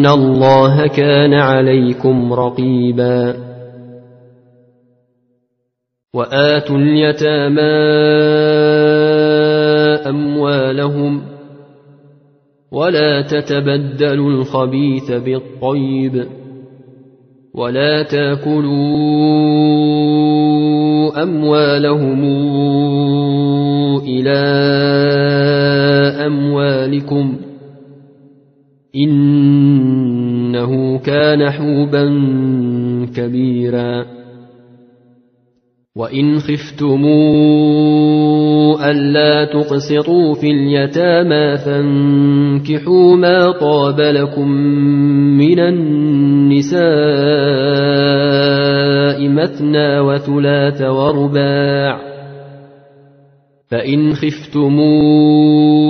ان الله كان عليكم رقيبا واتوا اليتامى اموالهم ولا تتبدلوا الخبيث بالطيب ولا تاكلوا اموالهم إلى اموالكم انه كان حوبا كبيرا. وإن خفتموا ألا تقسطوا في اليتامى فانكحوا ما طاب لكم من النساء مثنى وثلاث ورباع. فإن خفتموا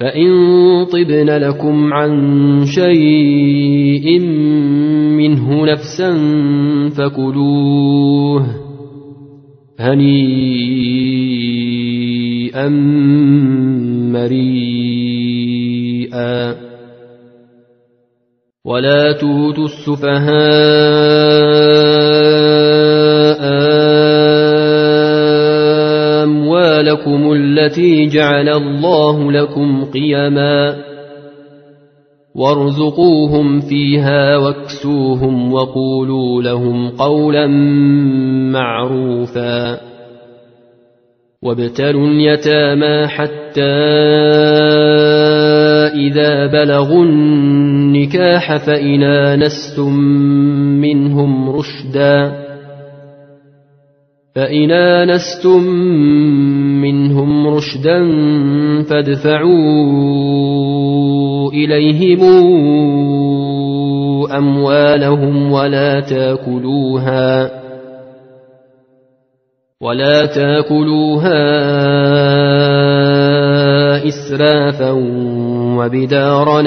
فإن طبن لكم عن شيء منه نفسا فكلوه هنيئا مريئا ولا توتوا السفهاء أموالكم التي جعل الله لكم قيما وارزقوهم فيها واكسوهم وقولوا لهم قولا معروفا وابتلوا اليتامى حتى إذا بلغوا النكاح فإن آنستم منهم رشداً فإن آنستم منهم رشدا فادفعوا إليهم أموالهم ولا تاكلوها ولا تاكلوها إسرافا وبدارا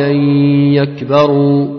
يكبروا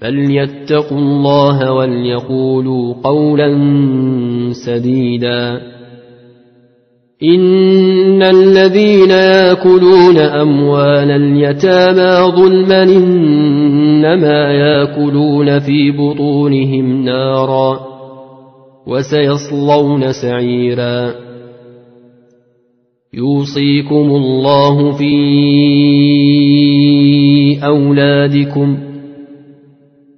فليتقوا الله وليقولوا قولا سديدا إن الذين ياكلون أموال اليتامى ظلما إنما ياكلون في بطونهم نارا وسيصلون سعيرا يوصيكم الله في أولادكم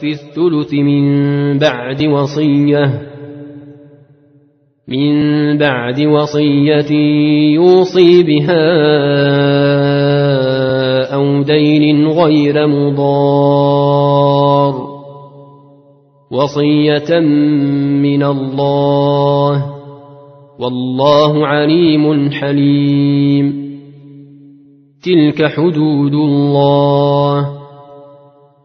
في الثلث من بعد وصية. من بعد وصية يوصي بها أو دين غير مضار. وصية من الله. والله عليم حليم. تلك حدود الله.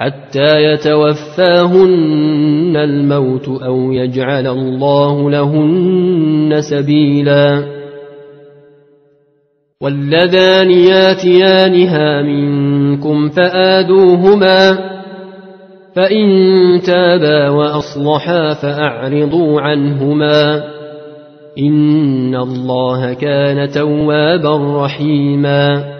حتى يتوفاهن الموت أو يجعل الله لهن سبيلا. واللذان ياتيانها منكم فآذوهما فإن تابا وأصلحا فأعرضوا عنهما. إن الله كان توابا رحيما.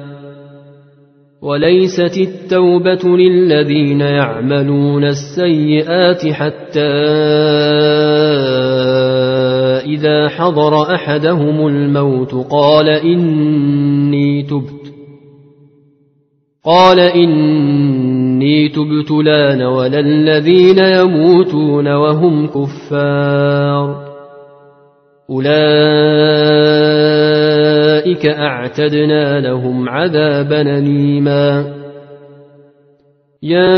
وليست التوبة للذين يعملون السيئات حتى إذا حضر أحدهم الموت قال إني تبت قال إني تبت لأن ولا الذين يموتون وهم كفار أولئك أعتدنا لهم عذابا أليما يا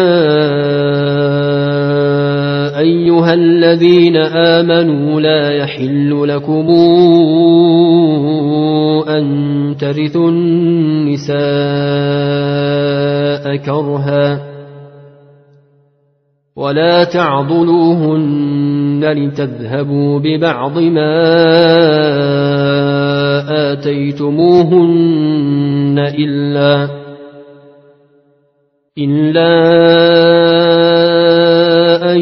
أيها الذين آمنوا لا يحل لكم أن ترثوا النساء كرها ولا تعضلوهن لتذهبوا ببعض ما آتيتموهن إلا إلا أن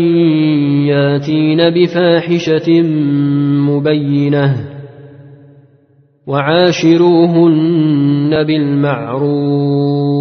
ياتين بفاحشة مبينة وعاشروهن بالمعروف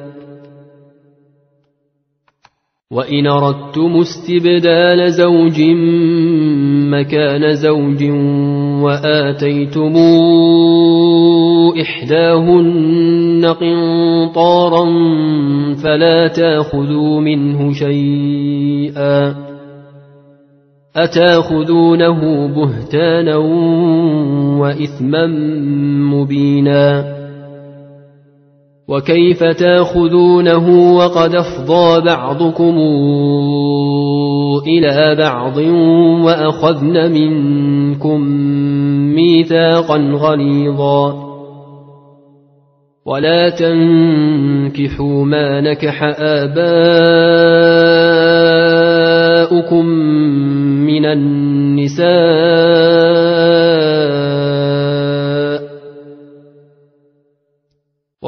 وإن أردتم استبدال زوج مكان زوج وآتيتم إحداهن قنطارا فلا تأخذوا منه شيئا أتأخذونه بهتانا وإثما مبينا وكيف تاخذونه وقد أفضى بعضكم إلى بعض وأخذن منكم ميثاقا غليظا ولا تنكحوا ما نكح آباؤكم من النساء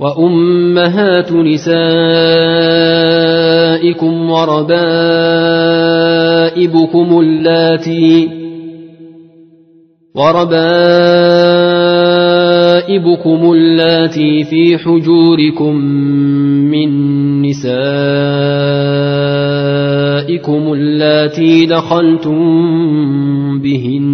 وأمهات نسائكم وربائبكم اللاتي وربائبكم اللاتي في حجوركم من نسائكم اللاتي دخلتم بهن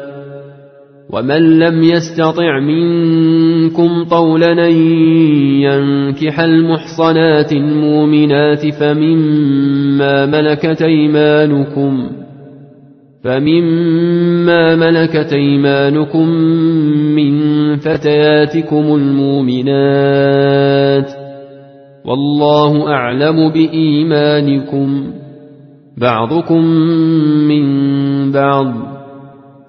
ومن لم يستطع منكم طولا ينكح المحصنات المؤمنات فمما ملكت أيمانكم ۖ فمما ملكت ايمانكم من فتياتكم المؤمنات والله اعلم بايمانكم بعضكم من بعض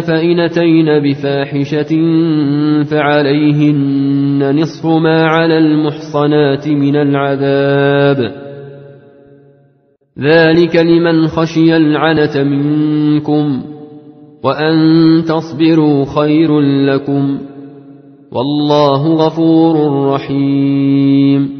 فإن أتين بفاحشة فعليهن نصف ما على المحصنات من العذاب. ذلك لمن خشي العنة منكم وأن تصبروا خير لكم. والله غفور رحيم.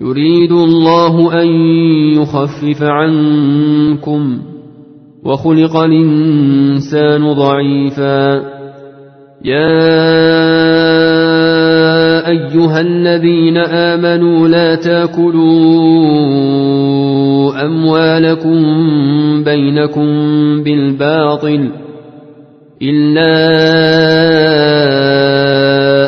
يريد الله أن يخفف عنكم وخلق الإنسان ضعيفا. يا أيها الذين آمنوا لا تأكلوا أموالكم بينكم بالباطل إلا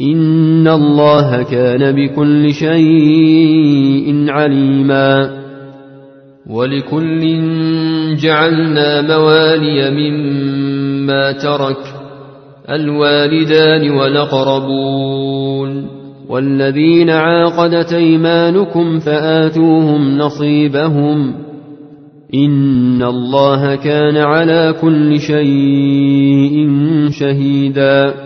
إن الله كان بكل شيء عليما ولكل جعلنا موالي مما ترك الوالدان والأقربون والذين عاقدت ايمانكم فاتوهم نصيبهم ان الله كان على كل شيء شهيدا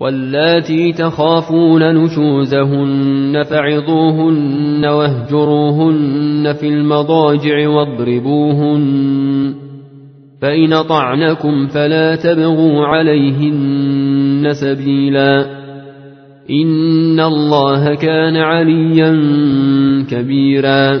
واللاتي تخافون نشوزهن فعظوهن واهجروهن في المضاجع واضربوهن فإن طعنكم فلا تبغوا عليهن سبيلا إن الله كان عليا كبيرا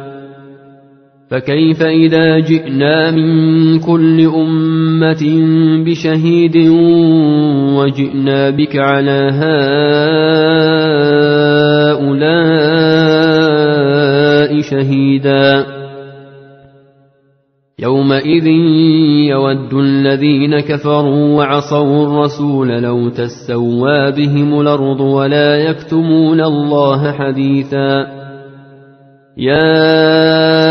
فكيف إذا جئنا من كل أمة بشهيد وجئنا بك على هؤلاء شهيدا؟ يومئذ يود الذين كفروا وعصوا الرسول لو تسوى بهم الأرض ولا يكتمون الله حديثا. يا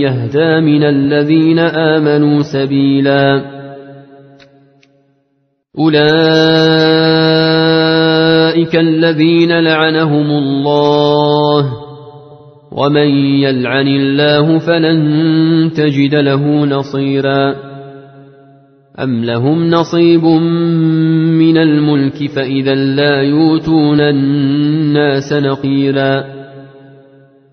يهدى من الذين آمنوا سبيلا. أولئك الذين لعنهم الله ومن يلعن الله فلن تجد له نصيرا. أم لهم نصيب من الملك فإذا لا يؤتون الناس نقيرا.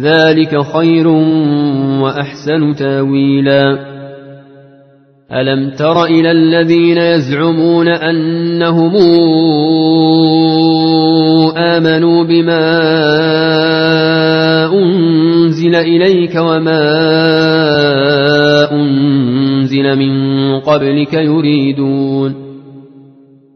ذلك خير وأحسن تاويلا. ألم تر إلى الذين يزعمون أنهم آمنوا بما أنزل إليك وما أنزل من قبلك يريدون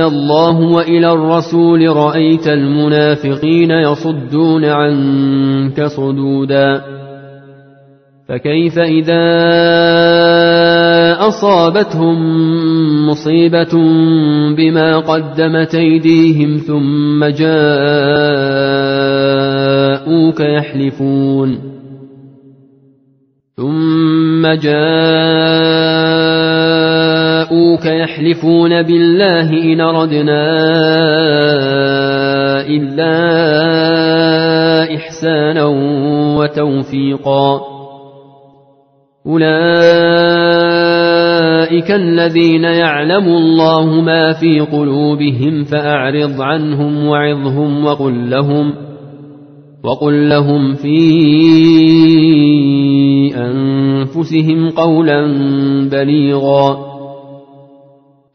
أنزل الله وإلى الرسول رأيت المنافقين يصدون عنك صدودا فكيف إذا أصابتهم مصيبة بما قدمت أيديهم ثم جاءوك يحلفون ثم جاءوك يحلفون بالله إن ردنا إلا إحسانا وتوفيقا. أولئك الذين يعلم الله ما في قلوبهم فأعرض عنهم وعظهم وقل لهم وقل لهم في أنفسهم قولا بليغا.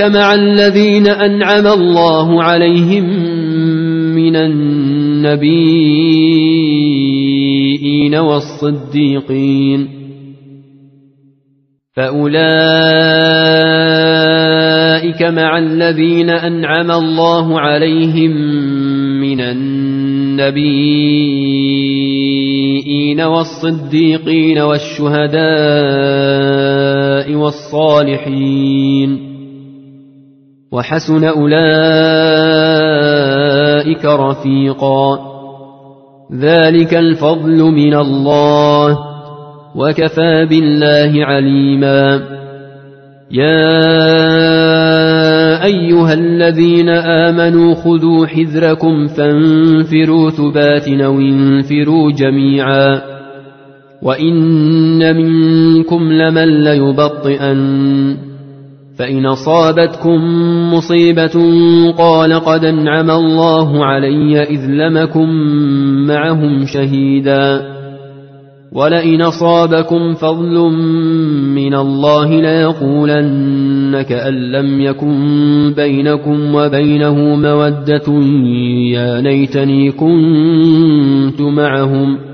مع الذين أنعم الله عليهم من النبيين والصديقين. فأولئك مع الذين أنعم الله عليهم من النبيين والصديقين والشهداء والصالحين. وحسن أولئك رفيقا. ذلك الفضل من الله وكفى بالله عليما. يا أيها الذين آمنوا خذوا حذركم فانفروا ثبات أو انفروا جميعا. وإن منكم لمن ليبطئن. فإن أصابتكم مصيبة قال قد أنعم الله علي إذ لمكم معهم شهيدا. ولئن أصابكم فضل من الله ليقولن كأن لم يكن بينكم وبينه مودة يا ليتني كنت معهم ۖ.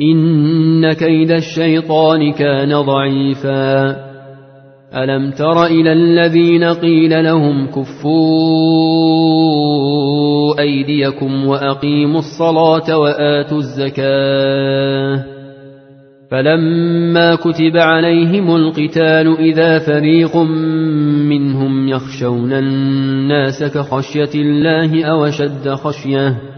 إن كيد الشيطان كان ضعيفا. ألم تر إلى الذين قيل لهم كفوا أيديكم وأقيموا الصلاة وآتوا الزكاة. فلما كتب عليهم القتال إذا فريق منهم يخشون الناس كخشية الله أو شد خشية.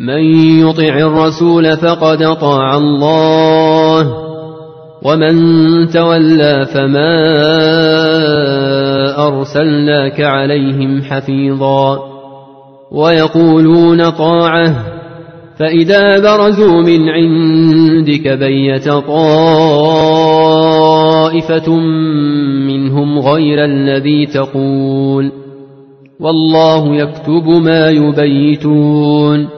من يطع الرسول فقد طاع الله ومن تولى فما أرسلناك عليهم حفيظا. ويقولون طاعة فإذا برزوا من عندك بيت طائفة منهم غير الذي تقول. والله يكتب ما يبيتون.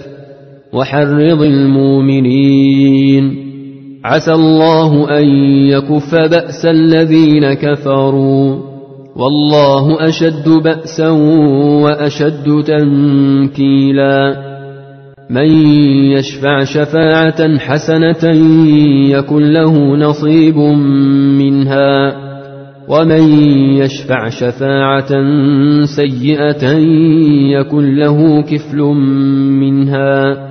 وحرض المؤمنين. عسى الله أن يكف بأس الذين كفروا. والله أشد بأسا وأشد تنكيلا. من يشفع شفاعة حسنة يكن له نصيب منها. ومن يشفع شفاعة سيئة يكن له كفل منها.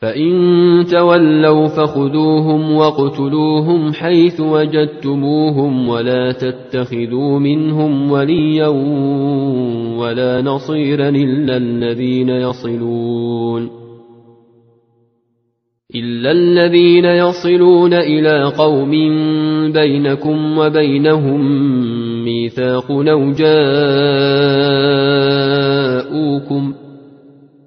فإن تولوا فخذوهم واقتلوهم حيث وجدتموهم ولا تتخذوا منهم وليا ولا نصيرا إلا الذين يصلون إلا الذين يصلون إلى قوم بينكم وبينهم ميثاق أو جاءوكم ۖ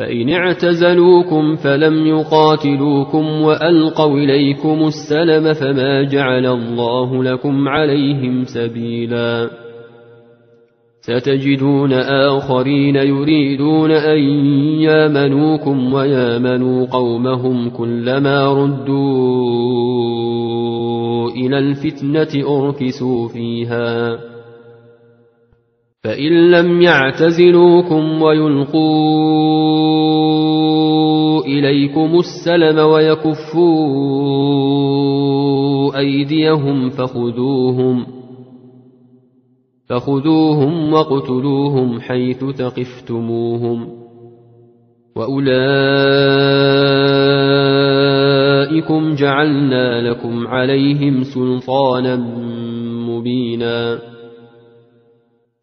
فإن اعتزلوكم فلم يقاتلوكم وألقوا إليكم السلم فما جعل الله لكم عليهم سبيلا. ستجدون آخرين يريدون أن يامنوكم ويامنوا قومهم كلما ردوا إلى الفتنة أركسوا فيها. فإن لم يعتزلوكم ويلقوا إليكم السلم ويكفوا أيديهم فخذوهم فخذوهم واقتلوهم حيث ثقفتموهم وأولئكم جعلنا لكم عليهم سلطانا مبينا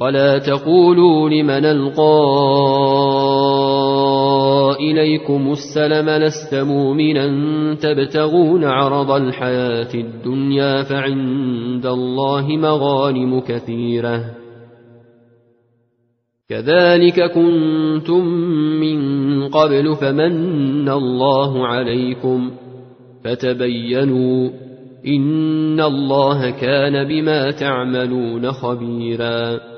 ولا تقولوا لمن ألقى إليكم السلم لست مؤمنا تبتغون عرض الحياة الدنيا فعند الله مغانم كثيرة. كذلك كنتم من قبل فمن الله عليكم فتبينوا إن الله كان بما تعملون خبيراً.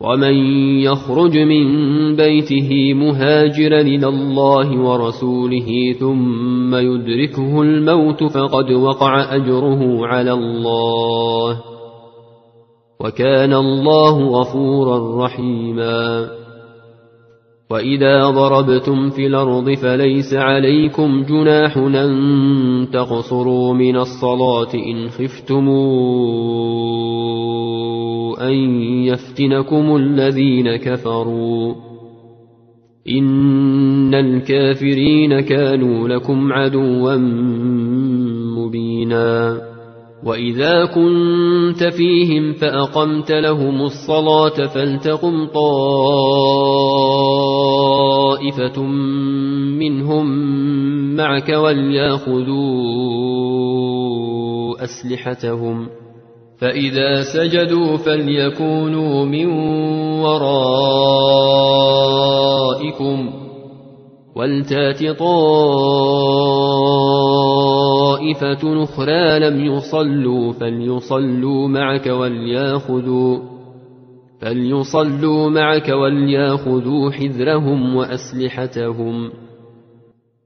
ومن يخرج من بيته مهاجرا إلى الله ورسوله ثم يدركه الموت فقد وقع أجره على الله وكان الله غفورا رحيما وإذا ضربتم في الأرض فليس عليكم جناح أن تقصروا من الصلاة إن خفتموا ان يفتنكم الذين كفروا ان الكافرين كانوا لكم عدوا مبينا واذا كنت فيهم فاقمت لهم الصلاه فلتقم طائفه منهم معك ولياخذوا اسلحتهم فإذا سجدوا فليكونوا من ورائكم ولتات طائفة أخرى لم يصلوا فليصلوا معك ولياخذوا فليصلوا معك ولياخذوا حذرهم وأسلحتهم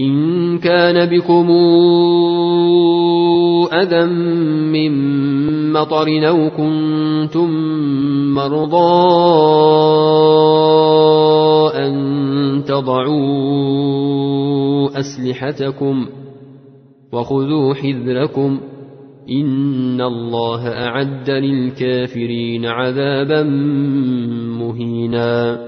إن كان بكم أذى من مطر أو كنتم مرضى أن تضعوا أسلحتكم وخذوا حذركم إن الله أعد للكافرين عذابا مهينا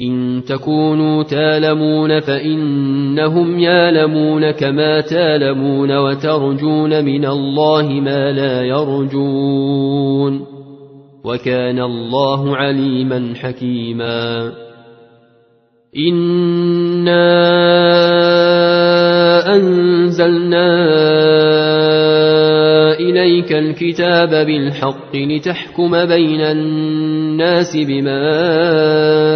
إن تكونوا تالمون فإنهم يالمون كما تالمون وترجون من الله ما لا يرجون وكان الله عليما حكيما إنا أنزلنا إليك الكتاب بالحق لتحكم بين الناس بما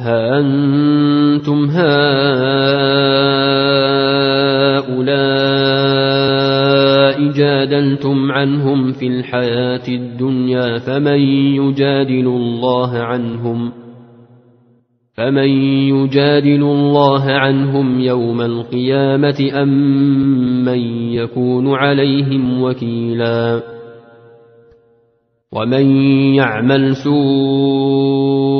ها أنتم هؤلاء جادلتم عنهم في الحياة الدنيا فمن يجادل الله عنهم فمن يجادل الله عنهم يوم القيامة أم من يكون عليهم وكيلاً ومن يعمل سوءا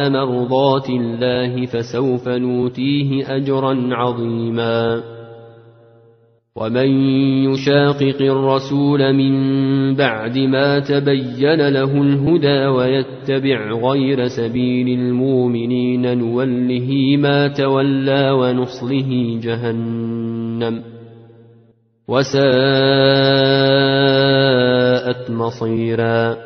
مرضات الله فسوف نوتيه أجرا عظيما. ومن يشاقق الرسول من بعد ما تبين له الهدى ويتبع غير سبيل المؤمنين نوله ما تولى ونصله جهنم. وساءت مصيرا.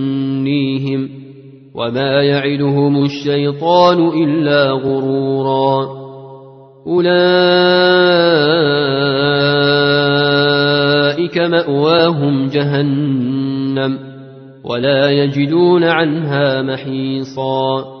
ويمنيهم وما يعدهم الشيطان إلا غرورا أولئك مأواهم جهنم ولا يجدون عنها محيصا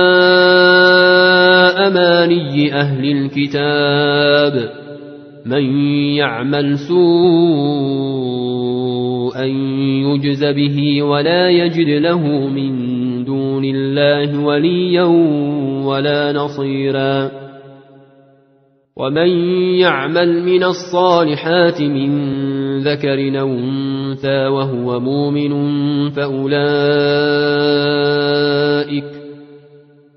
أماني أهل الكتاب من يعمل سوءا يجز به ولا يجد له من دون الله وليا ولا نصيرا ومن يعمل من الصالحات من ذكر أو أنثى وهو مؤمن فأولئك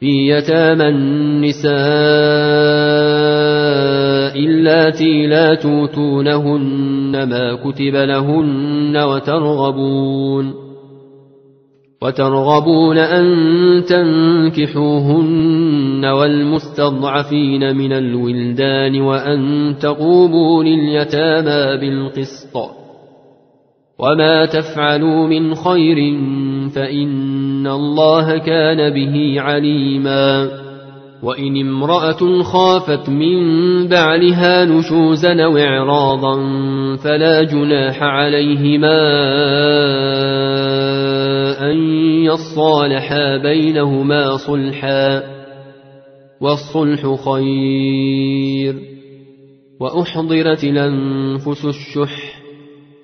في يتامى النساء اللاتي لا توتونهن ما كتب لهن وترغبون وترغبون أن تنكحوهن والمستضعفين من الولدان وأن تقوموا لليتامى بالقسط وما تفعلوا من خير فإن الله كان به عليما وإن امرأة خافت من بعلها نشوزا وإعراضا فلا جناح عليهما أن يصالحا بينهما صلحا والصلح خير وأحضرت الأنفس الشح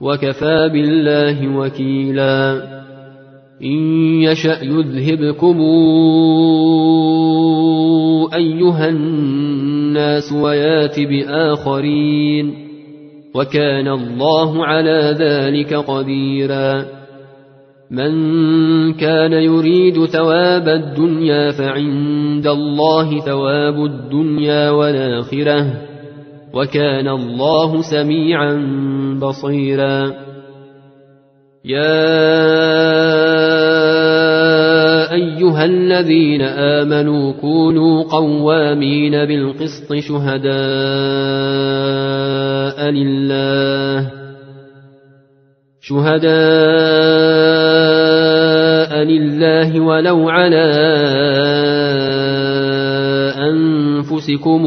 وكفى بالله وكيلا. إن يشأ يذهبكم أيها الناس ويأت بآخرين. وكان الله على ذلك قديرا. من كان يريد ثواب الدنيا فعند الله ثواب الدنيا والآخرة. وكان الله سميعا بصيرا. يا أيها الذين آمنوا كونوا قوامين بالقسط شهداء لله. شهداء لله ولو على أنفسكم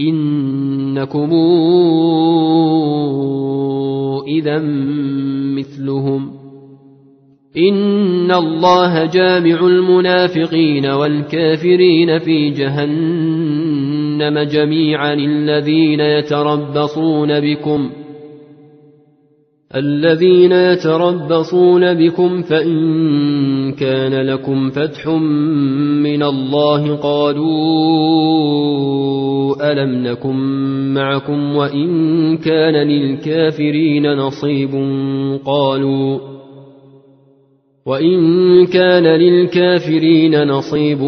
إنكم إذا مثلهم. إن الله جامع المنافقين والكافرين في جهنم جميعا الذين يتربصون بكم. الذين يتربصون بكم فإن كان لكم فتح من الله قالوا ألم نكن معكم وإن كان للكافرين نصيب قالوا وإن كان للكافرين نصيب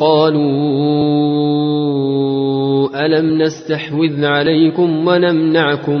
قالوا ألم نستحوذ عليكم ونمنعكم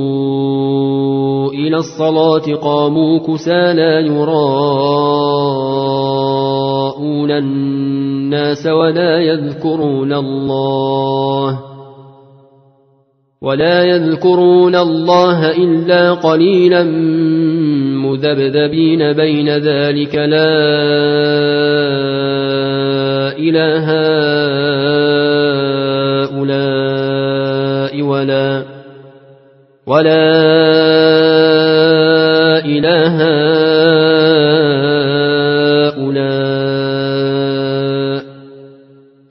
إلى الصلاة قاموا كسى لا يراءون الناس ولا يذكرون الله ولا يذكرون الله إلا قليلا مذبذبين بين ذلك لا إله هؤلاء ولا ولا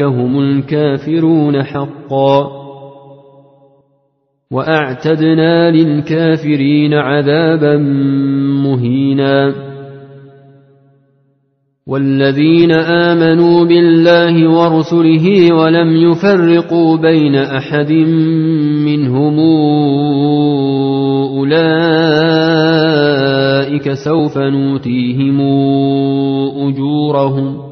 هم الكافرون حقا وأعتدنا للكافرين عذابا مهينا والذين آمنوا بالله ورسله ولم يفرقوا بين أحد منهم أولئك سوف نوتيهم أجورهم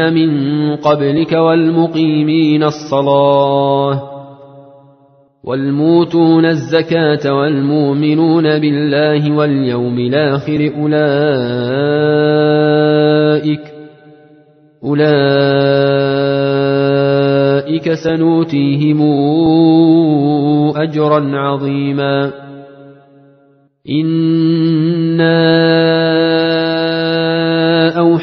أنزل من قبلك والمقيمين الصلاة والموتون الزكاة والمؤمنون بالله واليوم الآخر أولئك أولئك سنوتيهم أجرا عظيما إنا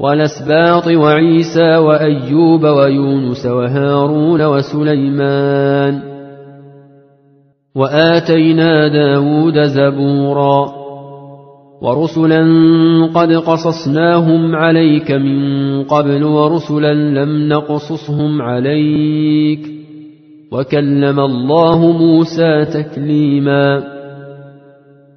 والأسباط وعيسى وأيوب ويونس وهارون وسليمان وآتينا داود زبورا ورسلا قد قصصناهم عليك من قبل ورسلا لم نقصصهم عليك وكلم الله موسى تكليما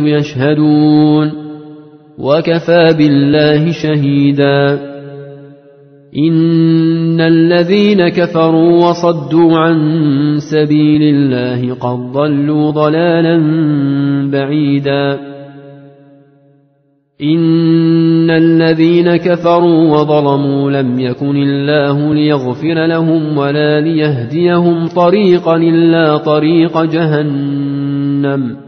يشهدون وكفى بالله شهيدا. إن الذين كفروا وصدوا عن سبيل الله قد ضلوا ضلالا بعيدا. إن الذين كفروا وظلموا لم يكن الله ليغفر لهم ولا ليهديهم طريقا إلا طريق جهنم.